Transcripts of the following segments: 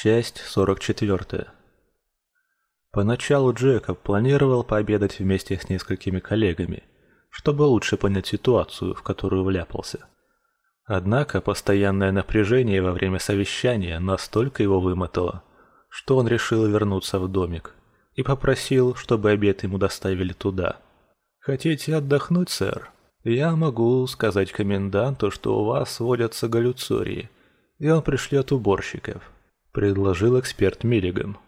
Часть 44. Поначалу Джекоб планировал пообедать вместе с несколькими коллегами, чтобы лучше понять ситуацию, в которую вляпался. Однако постоянное напряжение во время совещания настолько его вымотало, что он решил вернуться в домик и попросил, чтобы обед ему доставили туда. «Хотите отдохнуть, сэр? Я могу сказать коменданту, что у вас водятся галлюцории, и он пришлет уборщиков» предложил эксперт Миллиган.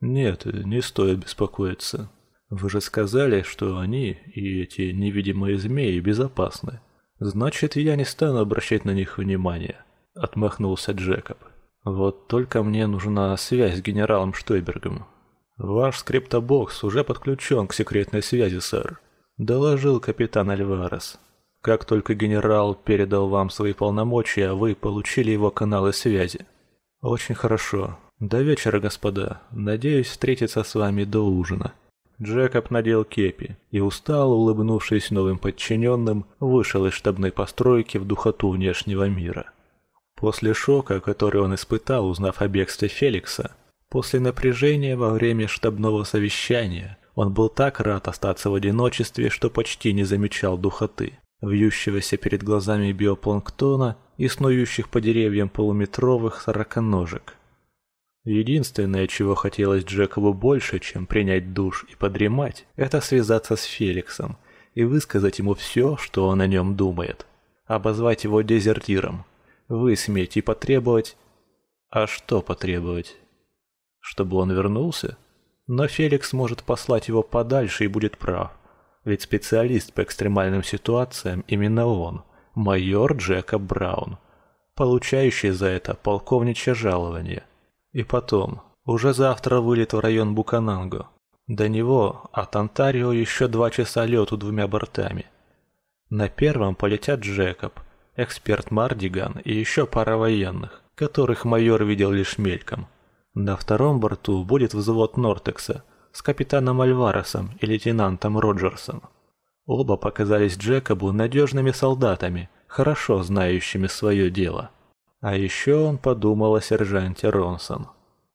Нет, не стоит беспокоиться. Вы же сказали, что они и эти невидимые змеи безопасны. Значит, я не стану обращать на них внимания, отмахнулся Джекоб. Вот только мне нужна связь с генералом Штойбергом. Ваш скриптобокс уже подключен к секретной связи, сэр, доложил капитан Альварес. Как только генерал передал вам свои полномочия, вы получили его каналы связи. Очень хорошо. До вечера, господа. Надеюсь встретиться с вами до ужина. Джекоб надел кепи и устал, улыбнувшись новым подчиненным, вышел из штабной постройки в духоту внешнего мира. После шока, который он испытал, узнав о бегстве Феликса, после напряжения во время штабного совещания, он был так рад остаться в одиночестве, что почти не замечал духоты, вьющегося перед глазами биопланктона и снующих по деревьям полуметровых сороконожек. Единственное, чего хотелось Джекову больше, чем принять душ и подремать, это связаться с Феликсом и высказать ему все, что он о нем думает. Обозвать его дезертиром, высмеять и потребовать... А что потребовать? Чтобы он вернулся? Но Феликс может послать его подальше и будет прав. Ведь специалист по экстремальным ситуациям именно он – майор Джека Браун, получающий за это полковничье жалование. И потом, уже завтра вылет в район Букананго. До него от Онтарио еще два часа лету двумя бортами. На первом полетят Джекоб, эксперт Мардиган и еще пара военных, которых майор видел лишь мельком. На втором борту будет взвод Нортекса с капитаном Альваресом и лейтенантом Роджерсом. Оба показались Джекобу надежными солдатами, хорошо знающими свое дело. А еще он подумал о сержанте Ронсон.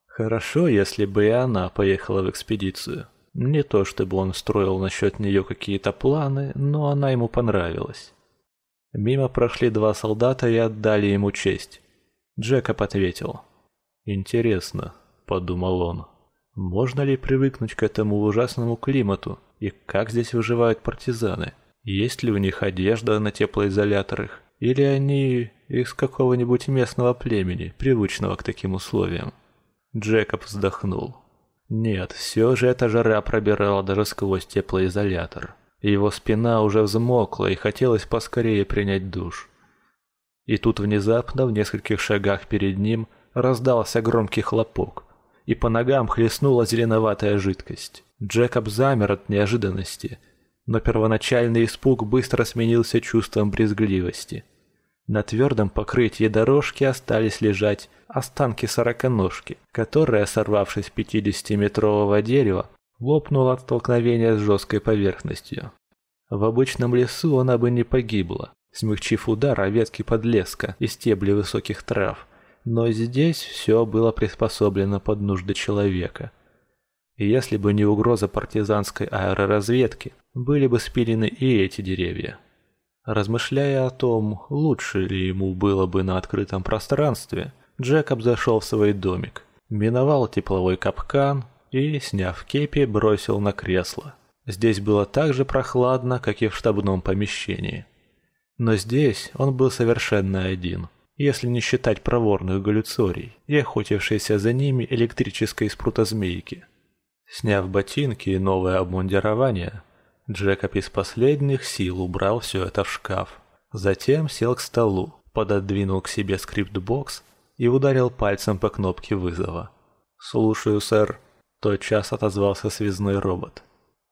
Хорошо, если бы и она поехала в экспедицию. Не то чтобы он строил насчет нее какие-то планы, но она ему понравилась. Мимо прошли два солдата и отдали ему честь. Джекоб ответил. «Интересно», — подумал он, — «можно ли привыкнуть к этому ужасному климату, и как здесь выживают партизаны? Есть ли у них одежда на теплоизоляторах? Или они из какого-нибудь местного племени, привычного к таким условиям? Джекоб вздохнул. Нет, все же эта жара пробирала даже сквозь теплоизолятор. Его спина уже взмокла и хотелось поскорее принять душ. И тут внезапно, в нескольких шагах перед ним, раздался громкий хлопок, и по ногам хлестнула зеленоватая жидкость. Джекоб замер от неожиданности, но первоначальный испуг быстро сменился чувством брезгливости. На твердом покрытии дорожки остались лежать останки сороконожки, которая, сорвавшись с 50-метрового дерева, лопнула от столкновения с жесткой поверхностью. В обычном лесу она бы не погибла, смягчив удар о ветки подлеска и стебли высоких трав, но здесь все было приспособлено под нужды человека – если бы не угроза партизанской аэроразведки, были бы спилены и эти деревья. Размышляя о том, лучше ли ему было бы на открытом пространстве, Джекоб зашел в свой домик, миновал тепловой капкан и, сняв кепи, бросил на кресло. Здесь было так же прохладно, как и в штабном помещении. Но здесь он был совершенно один, если не считать проворных галлюцорий и охотившейся за ними электрической спрутозмейки. Сняв ботинки и новое обмундирование, Джекоб из последних сил убрал все это в шкаф. Затем сел к столу, пододвинул к себе скриптбокс и ударил пальцем по кнопке вызова. «Слушаю, сэр», – тотчас отозвался связной робот.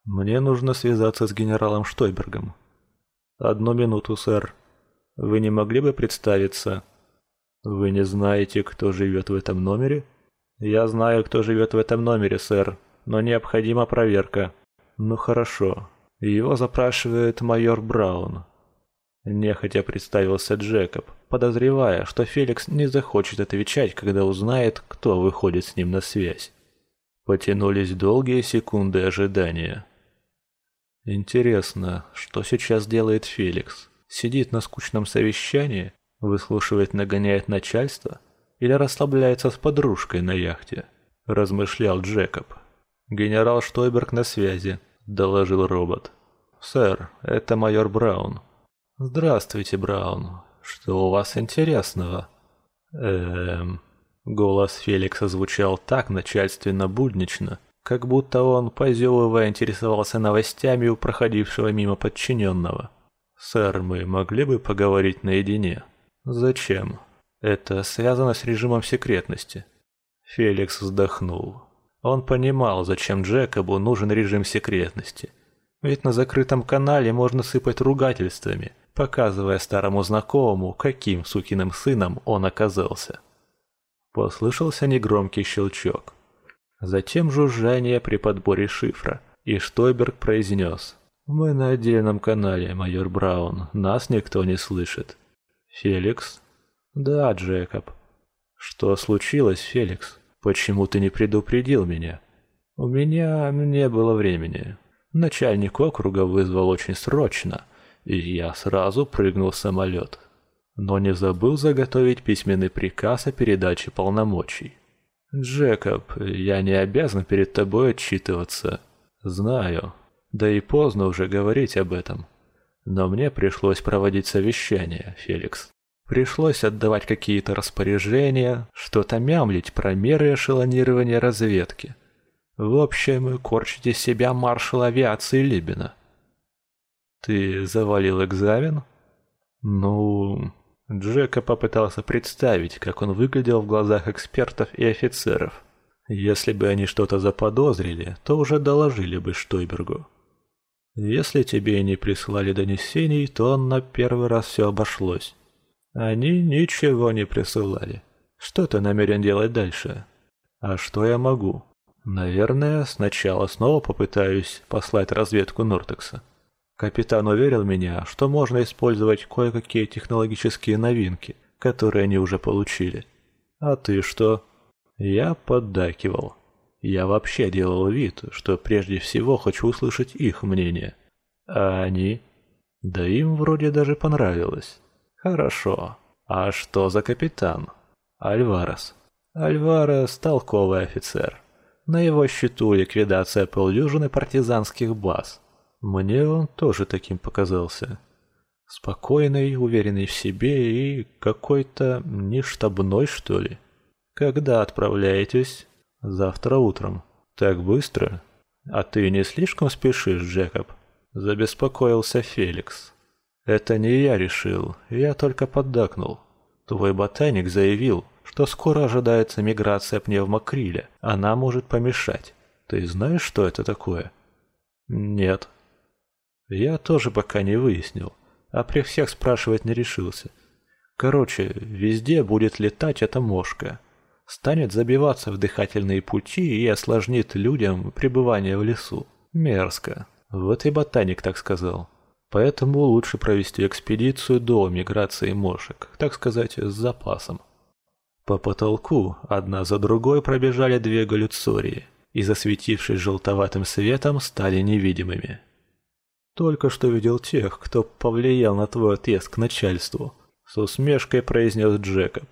«Мне нужно связаться с генералом Штойбергом». «Одну минуту, сэр. Вы не могли бы представиться?» «Вы не знаете, кто живет в этом номере?» «Я знаю, кто живет в этом номере, сэр», но необходима проверка. Ну хорошо. Его запрашивает майор Браун. Нехотя представился Джекоб, подозревая, что Феликс не захочет отвечать, когда узнает, кто выходит с ним на связь. Потянулись долгие секунды ожидания. Интересно, что сейчас делает Феликс? Сидит на скучном совещании, выслушивает, нагоняет начальство или расслабляется с подружкой на яхте? Размышлял Джекоб. «Генерал Штойберг на связи», — доложил робот. «Сэр, это майор Браун». «Здравствуйте, Браун. Что у вас интересного?» «Эм...» Голос Феликса звучал так начальственно-буднично, как будто он, позевывая, интересовался новостями у проходившего мимо подчиненного. «Сэр, мы могли бы поговорить наедине?» «Зачем?» «Это связано с режимом секретности». Феликс вздохнул. Он понимал, зачем Джекобу нужен режим секретности. Ведь на закрытом канале можно сыпать ругательствами, показывая старому знакомому, каким сукиным сыном он оказался. Послышался негромкий щелчок. Затем жужжание при подборе шифра, и Штойберг произнес «Мы на отдельном канале, майор Браун, нас никто не слышит». «Феликс?» «Да, Джекоб». «Что случилось, Феликс? Почему ты не предупредил меня?» «У меня не было времени. Начальник округа вызвал очень срочно, и я сразу прыгнул в самолет» но не забыл заготовить письменный приказ о передаче полномочий. «Джекоб, я не обязан перед тобой отчитываться. Знаю. Да и поздно уже говорить об этом. Но мне пришлось проводить совещание, Феликс. Пришлось отдавать какие-то распоряжения, что-то мямлить про меры эшелонирования разведки. В общем, корчите себя маршал авиации Либина. Ты завалил экзамен? Ну, Джека попытался представить, как он выглядел в глазах экспертов и офицеров. Если бы они что-то заподозрили, то уже доложили бы Штойбергу. Если тебе не прислали донесений, то на первый раз все обошлось. Они ничего не присылали. Что ты намерен делать дальше? А что я могу? Наверное, сначала снова попытаюсь послать разведку Нортекса. Капитан уверил меня, что можно использовать кое-какие технологические новинки, которые они уже получили. А ты что? Я поддакивал. Я вообще делал вид, что прежде всего хочу услышать их мнение. А они? Да им вроде даже понравилось. Хорошо. А что за капитан? Альварес. Альварес – толковый офицер. На его счету ликвидация полдюжины партизанских баз – мне он тоже таким показался. Спокойный, уверенный в себе и какой-то не штабной, что ли. Когда отправляетесь? Завтра утром. Так быстро? А ты не слишком спешишь, Джекоб? Забеспокоился Феликс. Это не я решил, я только поддакнул. Твой ботаник заявил, что скоро ожидается миграция пневмокриля. Она может помешать. Ты знаешь, что это такое? Нет, я тоже пока не выяснил, а при всех спрашивать не решился. Короче, везде будет летать эта мошка. Станет забиваться в дыхательные пути и осложнит людям пребывание в лесу. Мерзко. Вот и ботаник так сказал. Поэтому лучше провести экспедицию до миграции мошек, так сказать, с запасом. По потолку одна за другой пробежали две галлюцории и, засветившись желтоватым светом, стали невидимыми. Только что видел тех, кто повлиял на твой отъезд к начальству, с усмешкой произнес Джекоб.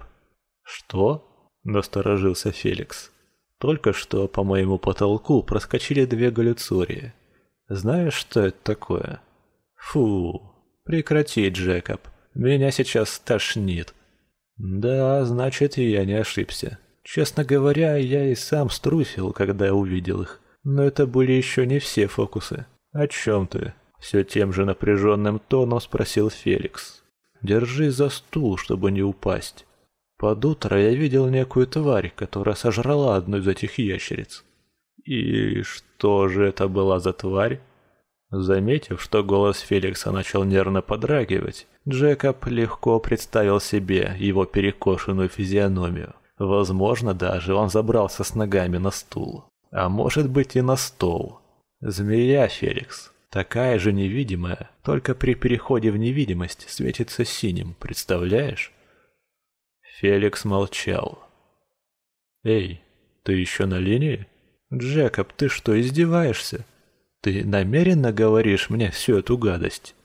Что? Насторожился Феликс. Только что по моему потолку проскочили две галлюцории. Знаешь, что это такое? Фу, прекрати, Джекоб. Меня сейчас тошнит. Да, значит, я не ошибся. Честно говоря, я и сам струсил, когда увидел их. Но это были еще не все фокусы. О чем ты? Все тем же напряженным тоном спросил Феликс. «Держи за стул, чтобы не упасть. Под утро я видел некую тварь, которая сожрала одну из этих ящериц». «И что же это была за тварь?» Заметив, что голос Феликса начал нервно подрагивать, Джекоб легко представил себе его перекошенную физиономию. Возможно, даже он забрался с ногами на стул. А может быть и на стол. «Змея, Феликс. Такая же невидимая, только при переходе в невидимость светится синим, представляешь? Феликс молчал. «Эй, ты еще на линии? Джекоб, ты что, издеваешься? Ты намеренно говоришь мне всю эту гадость?»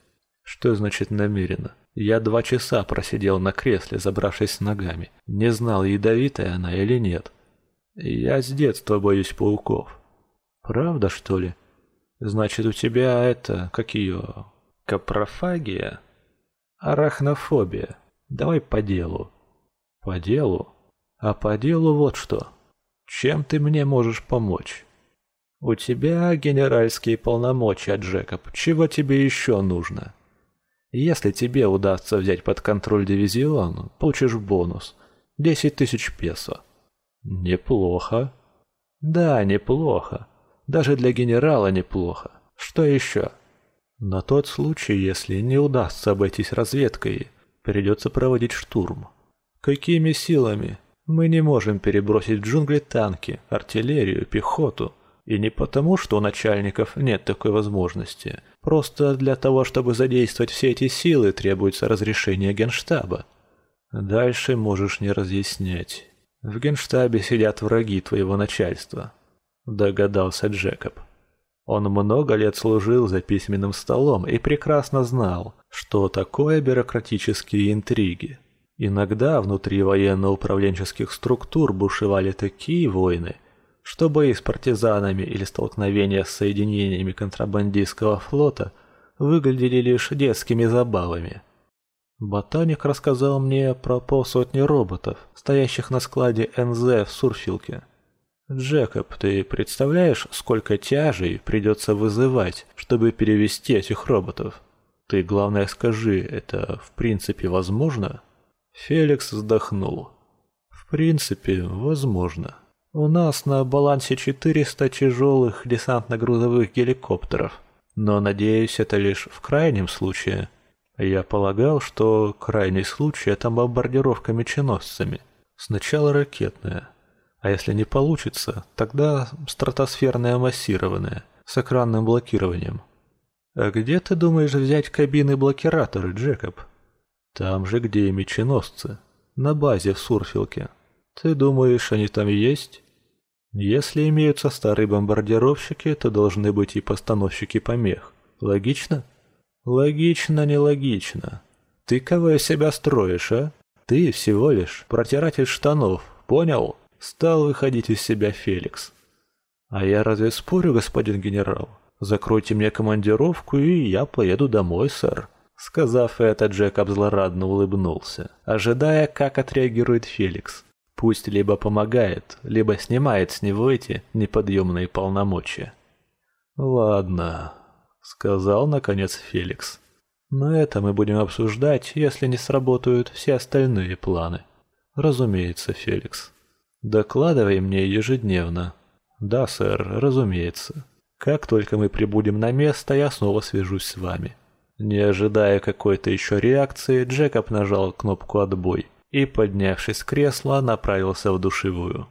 «Что значит намеренно? Я два часа просидел на кресле, забравшись ногами. Не знал, ядовитая она или нет. Я с детства боюсь пауков. Правда, что ли?» Значит, у тебя это, как ее, капрофагия? Арахнофобия. Давай по делу. По делу? А по делу вот что. Чем ты мне можешь помочь? У тебя генеральские полномочия, Джекоб. Чего тебе еще нужно? Если тебе удастся взять под контроль дивизион, получишь бонус. Десять тысяч песо. Неплохо. Да, неплохо. Даже для генерала неплохо. Что еще? На тот случай, если не удастся обойтись разведкой, придется проводить штурм. Какими силами? Мы не можем перебросить в джунгли танки, артиллерию, пехоту. И не потому, что у начальников нет такой возможности. Просто для того, чтобы задействовать все эти силы, требуется разрешение генштаба. Дальше можешь не разъяснять. В генштабе сидят враги твоего начальства догадался Джекоб. Он много лет служил за письменным столом и прекрасно знал, что такое бюрократические интриги. Иногда внутри военно-управленческих структур бушевали такие войны, что бои с партизанами или столкновения с соединениями контрабандистского флота выглядели лишь детскими забавами. Ботаник рассказал мне про полсотни роботов, стоящих на складе НЗ в Сурфилке. «Джекоб, ты представляешь, сколько тяжей придется вызывать, чтобы перевести этих роботов? Ты, главное, скажи, это в принципе возможно?» Феликс вздохнул. «В принципе, возможно. У нас на балансе 400 тяжелых десантно-грузовых геликоптеров, но, надеюсь, это лишь в крайнем случае. Я полагал, что крайний случай – это бомбардировка меченосцами. Сначала ракетная». А если не получится, тогда стратосферное массированное, с экранным блокированием. А где ты думаешь взять кабины-блокираторы, Джекоб? Там же, где и меченосцы. На базе в Сурфилке. Ты думаешь, они там есть? Если имеются старые бомбардировщики, то должны быть и постановщики помех. Логично? Логично, нелогично. Ты кого из себя строишь, а? Ты всего лишь протиратель штанов, понял? Стал выходить из себя Феликс. «А я разве спорю, господин генерал? Закройте мне командировку, и я поеду домой, сэр». Сказав это, Джекоб злорадно улыбнулся, ожидая, как отреагирует Феликс. Пусть либо помогает, либо снимает с него эти неподъемные полномочия. «Ладно», — сказал наконец Феликс. «Но это мы будем обсуждать, если не сработают все остальные планы». «Разумеется, Феликс». Докладывай мне ежедневно. Да, сэр, разумеется. Как только мы прибудем на место, я снова свяжусь с вами. Не ожидая какой-то еще реакции, Джекоб нажал кнопку «Отбой» и, поднявшись с кресла, направился в душевую.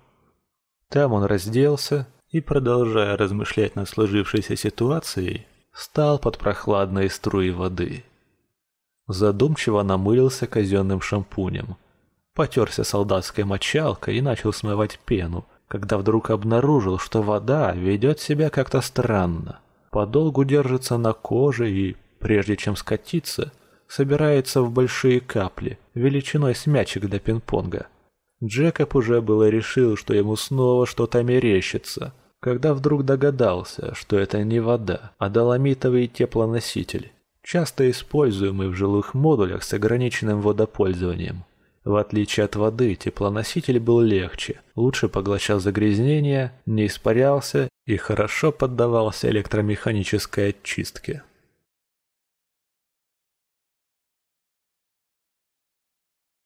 Там он разделся и, продолжая размышлять над сложившейся ситуацией, встал под прохладные струи воды. Задумчиво намылился казенным шампунем – потерся солдатской мочалкой и начал смывать пену, когда вдруг обнаружил, что вода ведет себя как-то странно. Подолгу держится на коже и, прежде чем скатиться, собирается в большие капли, величиной с мячик для пинг-понга. Джекоб уже было решил, что ему снова что-то мерещится, когда вдруг догадался, что это не вода, а доломитовый теплоноситель, часто используемый в жилых модулях с ограниченным водопользованием. В отличие от воды, теплоноситель был легче, лучше поглощал загрязнения, не испарялся и хорошо поддавался электромеханической очистке.